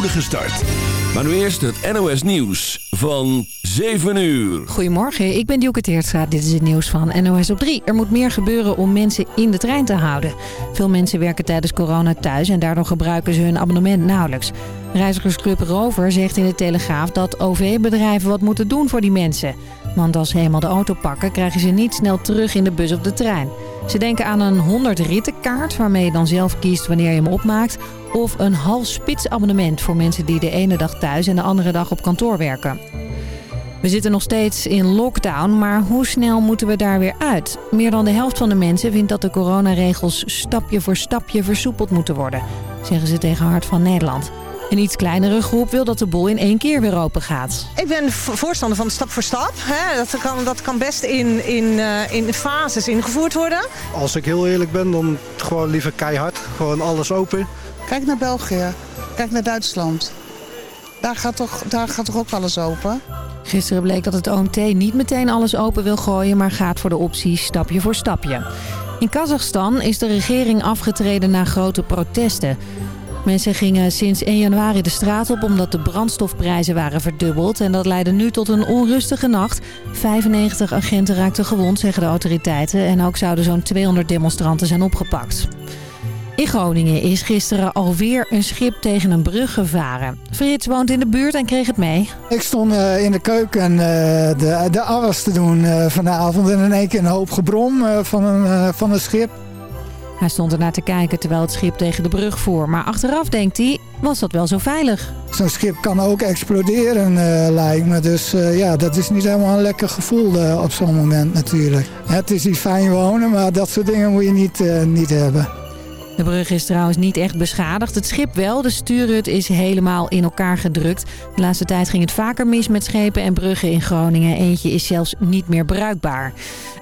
start. Maar nu eerst het NOS Nieuws van 7 uur. Goedemorgen, ik ben Dielke Teertstra. Dit is het nieuws van NOS op 3. Er moet meer gebeuren om mensen in de trein te houden. Veel mensen werken tijdens corona thuis en daardoor gebruiken ze hun abonnement nauwelijks. Reizigersclub Rover zegt in de Telegraaf dat OV-bedrijven wat moeten doen voor die mensen. Want als ze eenmaal de auto pakken, krijgen ze niet snel terug in de bus of de trein. Ze denken aan een 100 rittenkaart waarmee je dan zelf kiest wanneer je hem opmaakt. Of een half-spits-abonnement voor mensen die de ene dag thuis en de andere dag op kantoor werken. We zitten nog steeds in lockdown, maar hoe snel moeten we daar weer uit? Meer dan de helft van de mensen vindt dat de coronaregels stapje voor stapje versoepeld moeten worden, zeggen ze tegen Hart van Nederland. Een iets kleinere groep wil dat de boel in één keer weer open gaat. Ik ben voorstander van stap voor stap. Hè. Dat, kan, dat kan best in, in, uh, in fases ingevoerd worden. Als ik heel eerlijk ben, dan gewoon liever keihard. Gewoon alles open. Kijk naar België. Kijk naar Duitsland. Daar gaat toch, daar gaat toch ook alles open? Gisteren bleek dat het OMT niet meteen alles open wil gooien... maar gaat voor de optie stapje voor stapje. In Kazachstan is de regering afgetreden na grote protesten. Mensen gingen sinds 1 januari de straat op omdat de brandstofprijzen waren verdubbeld. En dat leidde nu tot een onrustige nacht. 95 agenten raakten gewond, zeggen de autoriteiten. En ook zouden zo'n 200 demonstranten zijn opgepakt. In Groningen is gisteren alweer een schip tegen een brug gevaren. Frits woont in de buurt en kreeg het mee. Ik stond uh, in de keuken uh, de, de afwas te doen uh, vanavond en in één keer een hoop gebrom van, een, van een schip. Hij stond ernaar te kijken terwijl het schip tegen de brug voer. Maar achteraf denkt hij, was dat wel zo veilig? Zo'n schip kan ook exploderen, uh, lijkt me. Dus uh, ja, dat is niet helemaal een lekker gevoel uh, op zo'n moment natuurlijk. Het is niet fijn wonen, maar dat soort dingen moet je niet, niet hebben. De brug is trouwens niet echt beschadigd. Het schip wel. De stuurhut is helemaal in elkaar gedrukt. De laatste tijd ging het vaker mis met schepen en bruggen in Groningen. Eentje is zelfs niet meer bruikbaar.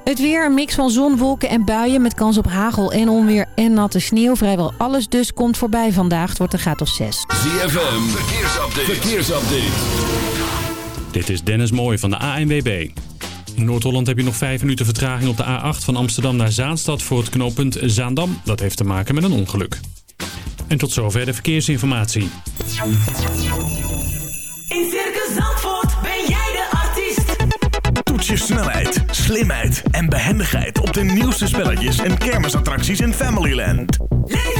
Het weer, een mix van zon, wolken en buien met kans op hagel en onweer en natte sneeuw. Vrijwel alles dus komt voorbij vandaag. Het wordt een graad of 6. ZFM, verkeersupdate. verkeersupdate. Dit is Dennis Mooij van de ANWB. In Noord-Holland heb je nog 5 minuten vertraging op de A8 van Amsterdam naar Zaanstad voor het knooppunt Zaandam. Dat heeft te maken met een ongeluk. En tot zover de verkeersinformatie. In Circus Zandvoort ben jij de artiest. Toets je snelheid, slimheid en behendigheid op de nieuwste spelletjes en kermisattracties in Familyland. Leef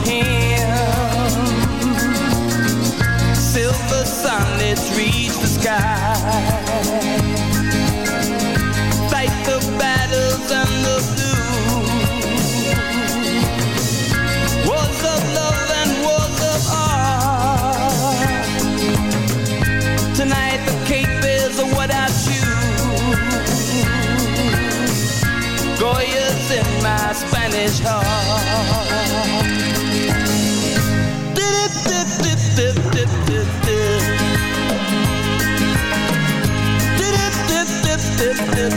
him. Silver reach the sky. Fight the battles and the blues. Wars of love and wars of art. Tonight the cape is in my Spanish heart.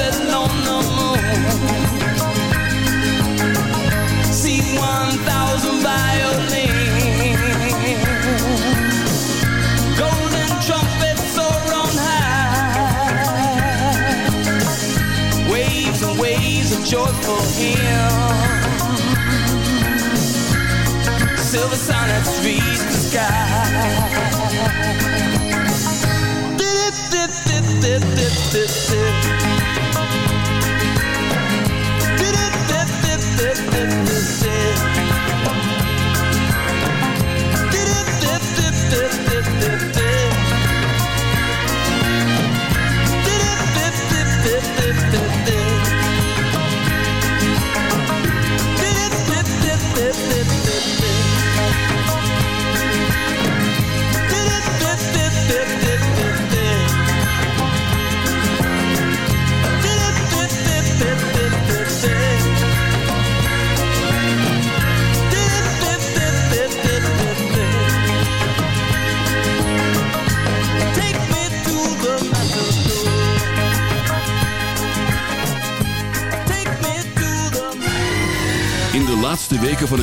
setting on the moon. See 1,000 violins. joyful hymn. Silver sonnets reach the sky. Did it, did, did, did, did, did.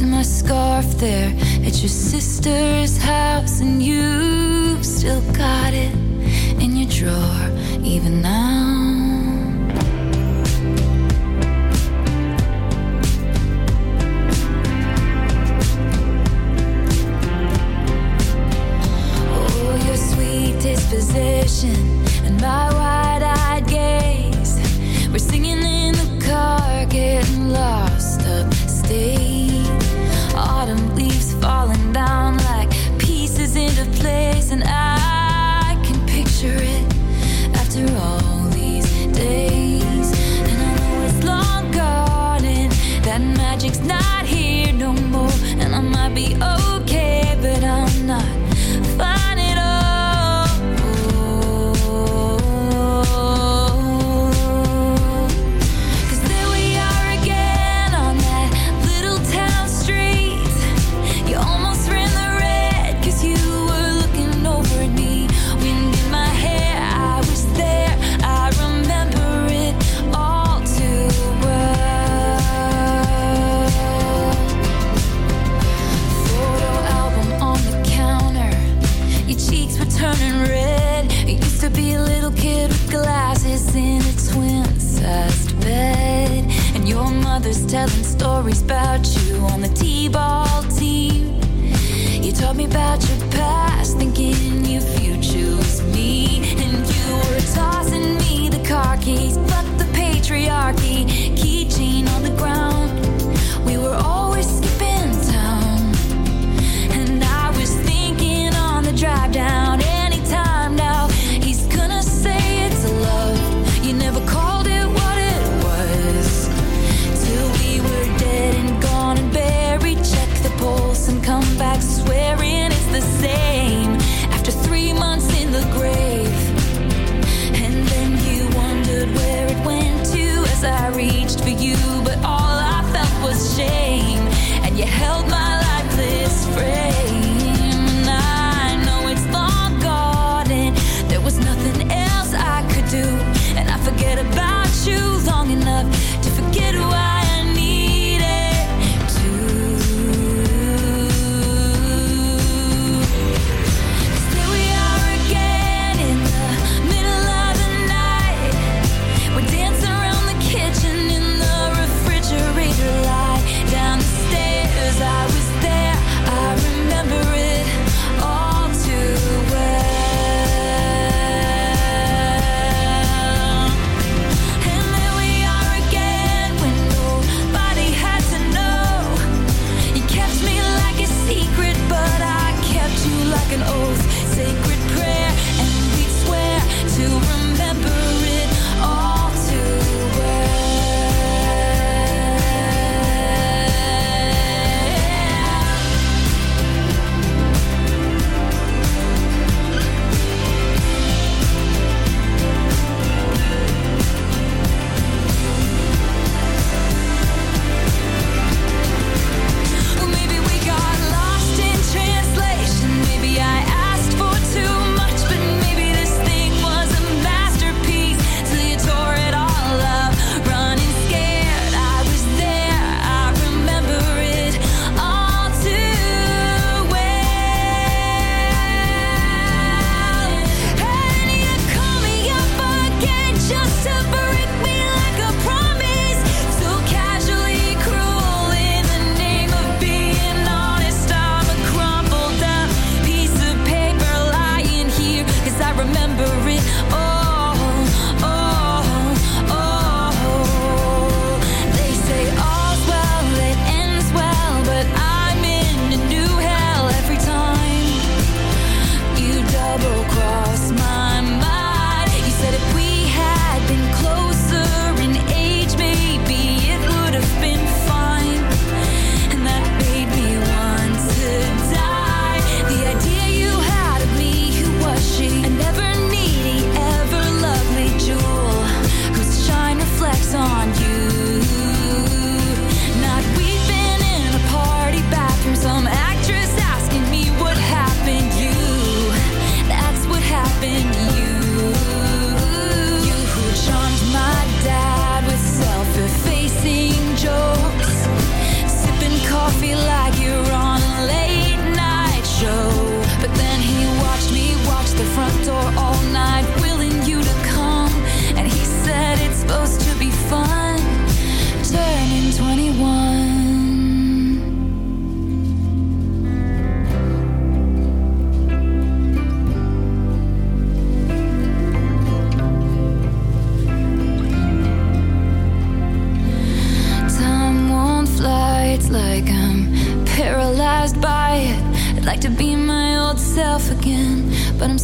My scarf there at your sister's house, and you still got it in your drawer, even now.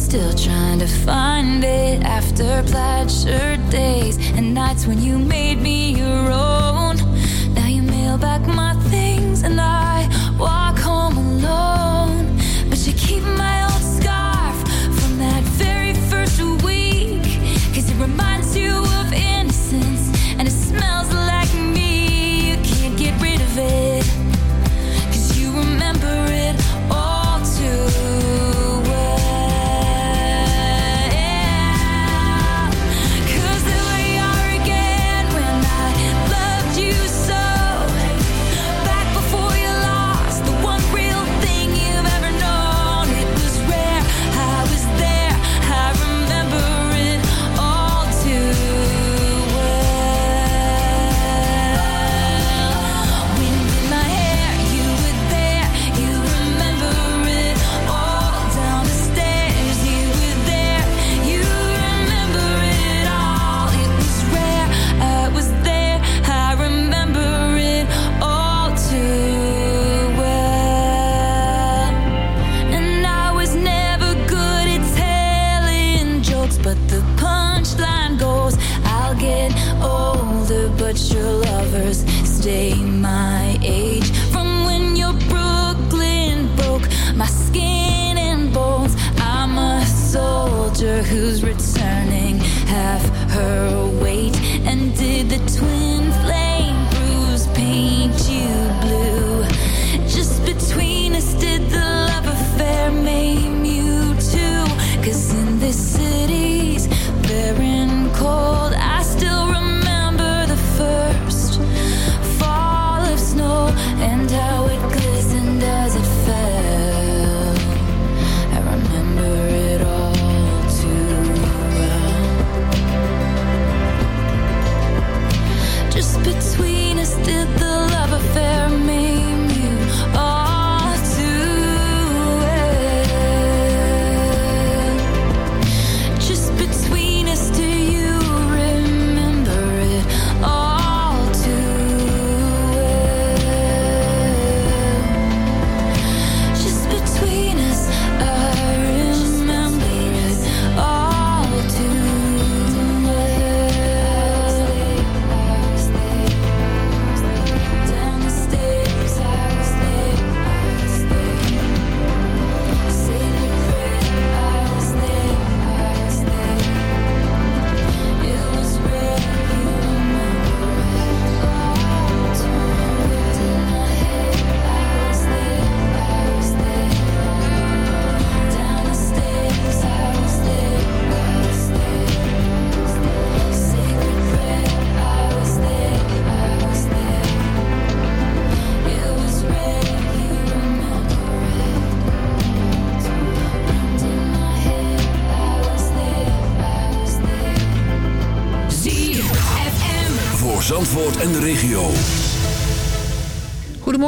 Still trying to find it after plaid shirt days and nights when you made me your own. Now you mail back my things and I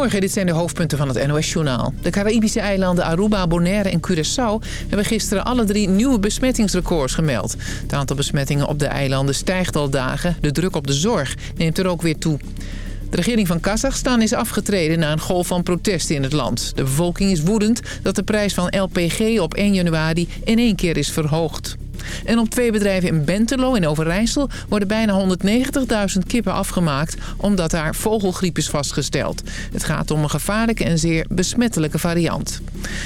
Goedemorgen, dit zijn de hoofdpunten van het NOS-journaal. De Caribische eilanden Aruba, Bonaire en Curaçao hebben gisteren alle drie nieuwe besmettingsrecords gemeld. Het aantal besmettingen op de eilanden stijgt al dagen. De druk op de zorg neemt er ook weer toe. De regering van Kazachstan is afgetreden na een golf van protesten in het land. De bevolking is woedend dat de prijs van LPG op 1 januari in één keer is verhoogd. En op twee bedrijven in Bentelo in Overijssel worden bijna 190.000 kippen afgemaakt omdat daar vogelgriep is vastgesteld. Het gaat om een gevaarlijke en zeer besmettelijke variant.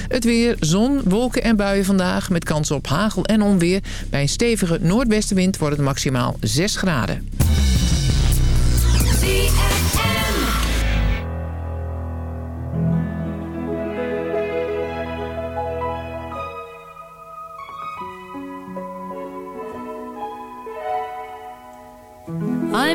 Het weer, zon, wolken en buien vandaag met kans op hagel en onweer. Bij een stevige noordwestenwind wordt het maximaal 6 graden.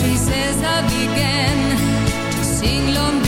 She says I began to sing long.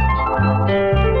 Thank you.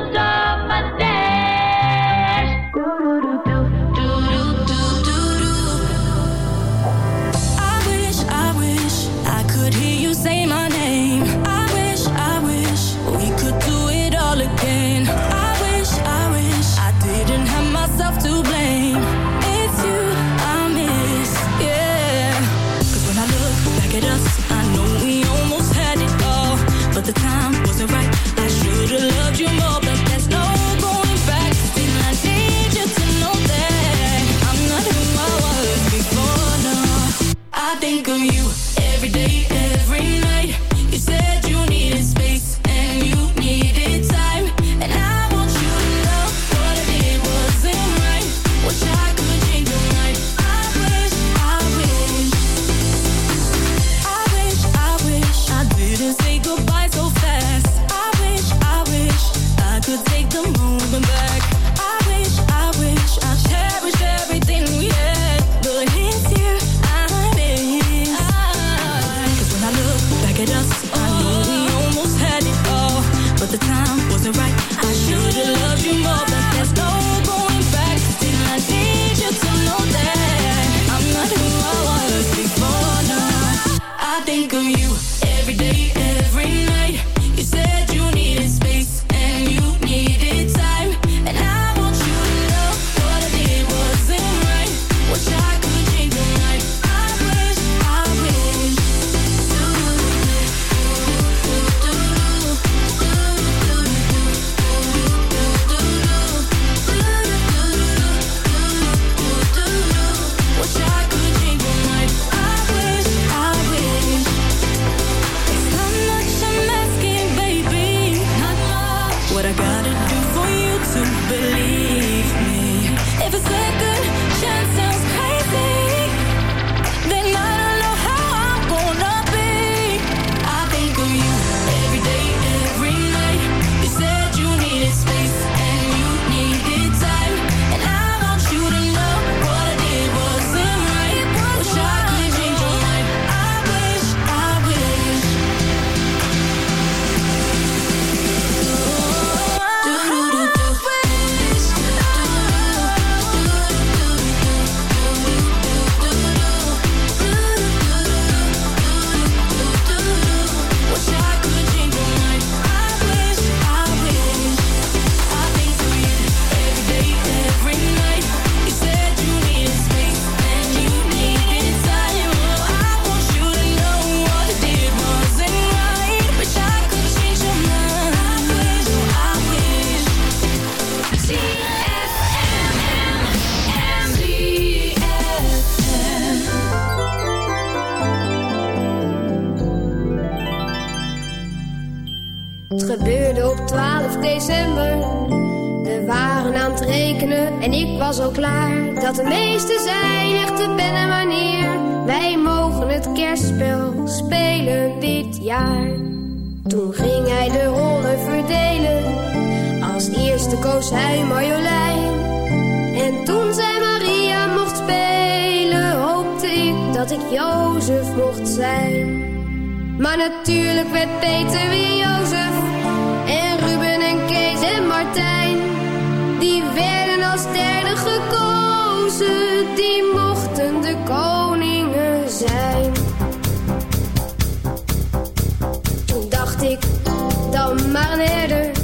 dat ik Jozef mocht zijn. Maar natuurlijk werd Peter weer Jozef. En Ruben en Kees en Martijn. Die werden als derde gekozen. Die mochten de koningen zijn. Toen dacht ik, dan maar een herder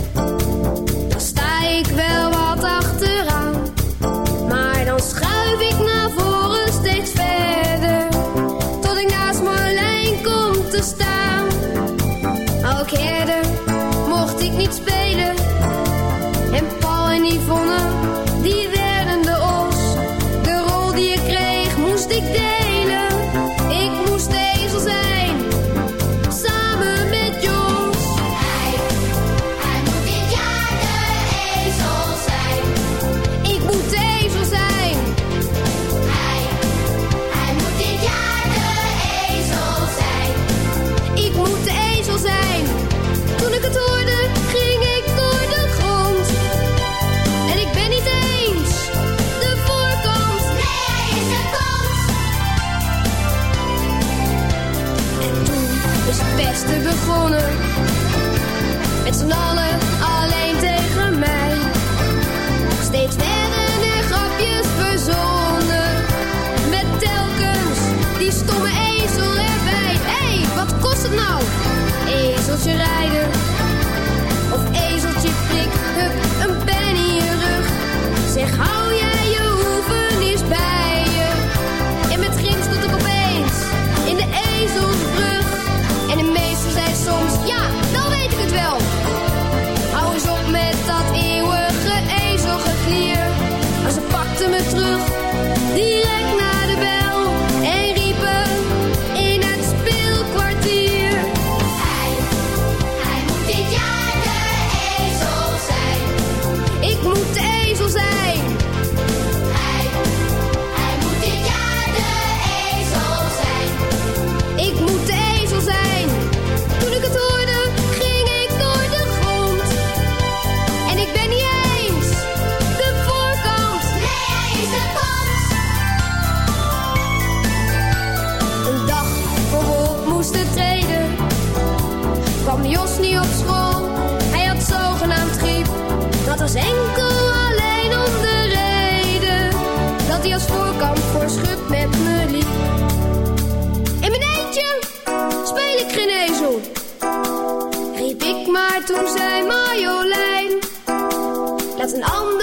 fond de was enkel alleen om de reden dat hij als voorkant voor schub met me liep. In mijn eentje speel ik geen ezel, riep ik maar toen zei Marjolein. Laat een ander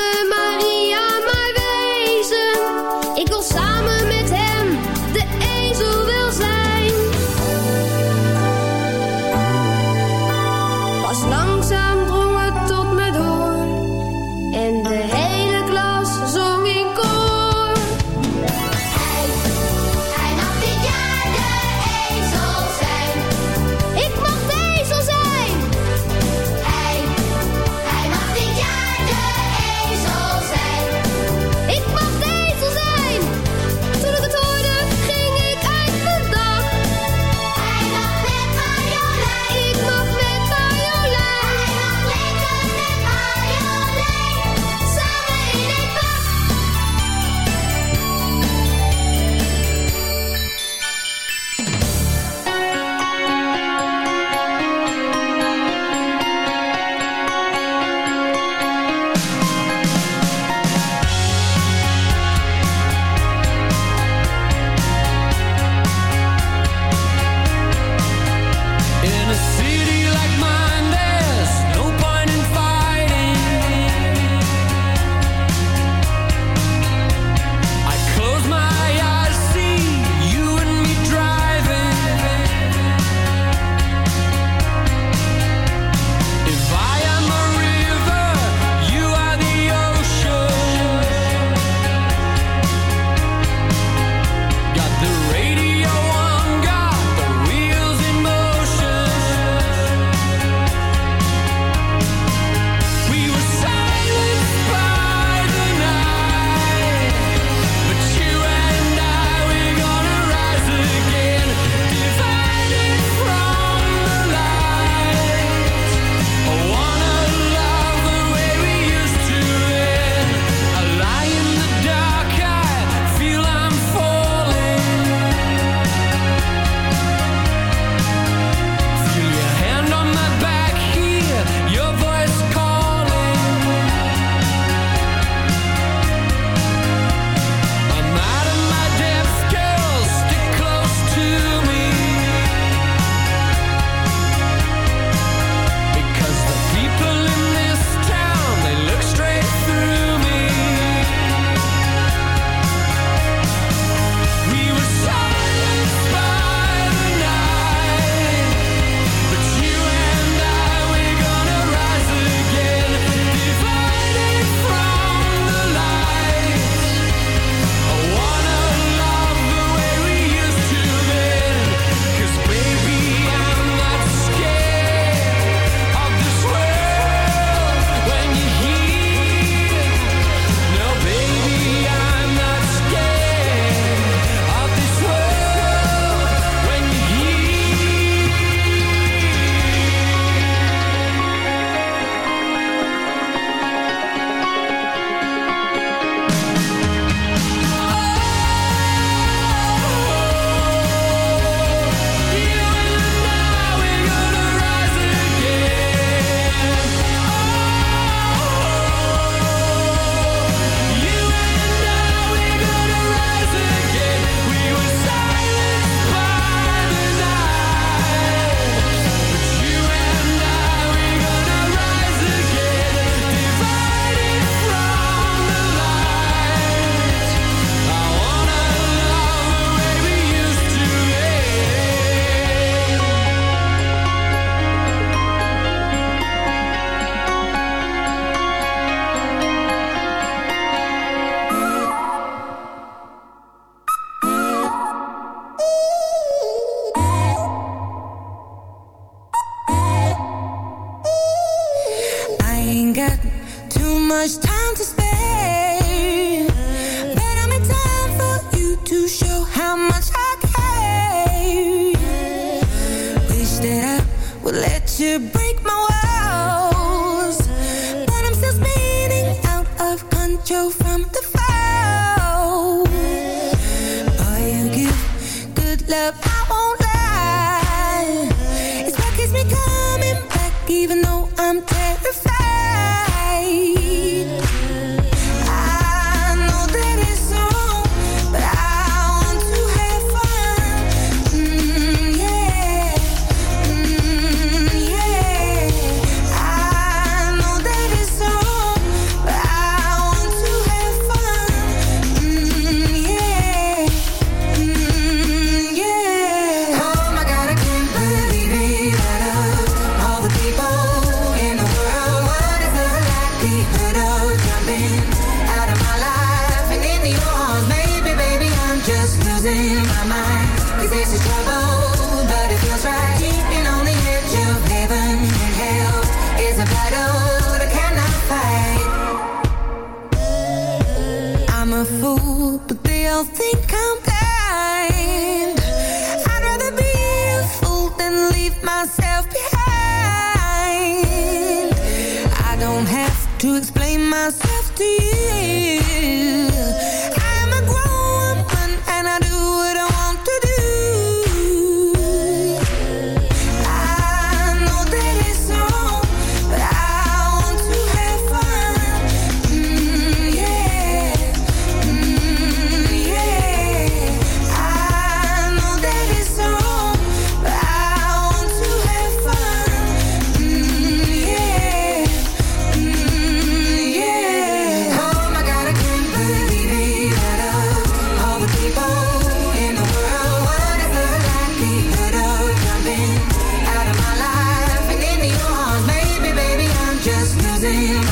I'm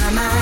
my mind.